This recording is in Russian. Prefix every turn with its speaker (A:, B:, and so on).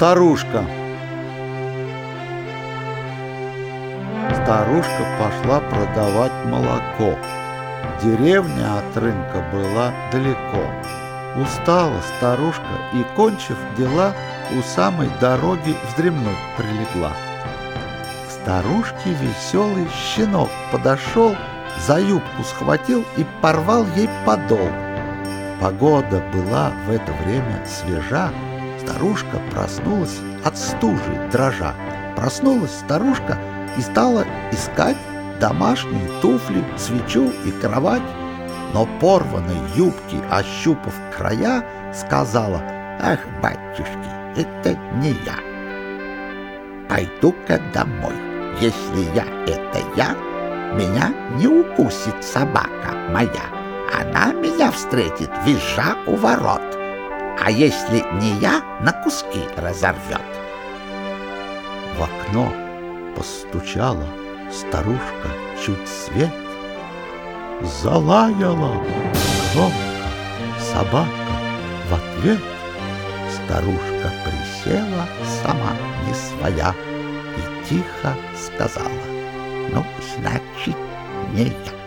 A: Старушка Старушка пошла продавать молоко. Деревня от рынка была далеко. Устала старушка и, кончив дела, у самой дороги вздремнуть прилегла. К старушке веселый щенок подошел, за юбку схватил и порвал ей подол. Погода была в это время свежа, старушка проснулась от стужи дрожа. Проснулась старушка и стала искать домашние туфли, свечу и кровать. Но порванной юбки, ощупав края, сказала, «Ах, батюшки, это не я. Пойду-ка домой. Если я — это я, меня не укусит собака моя. Она меня встретит, визжа у ворот. А если не я, на куски разорвет. В окно постучала старушка чуть свет, Залаяла громко собака в ответ. Старушка присела сама не своя И тихо сказала, ну, значит, не я.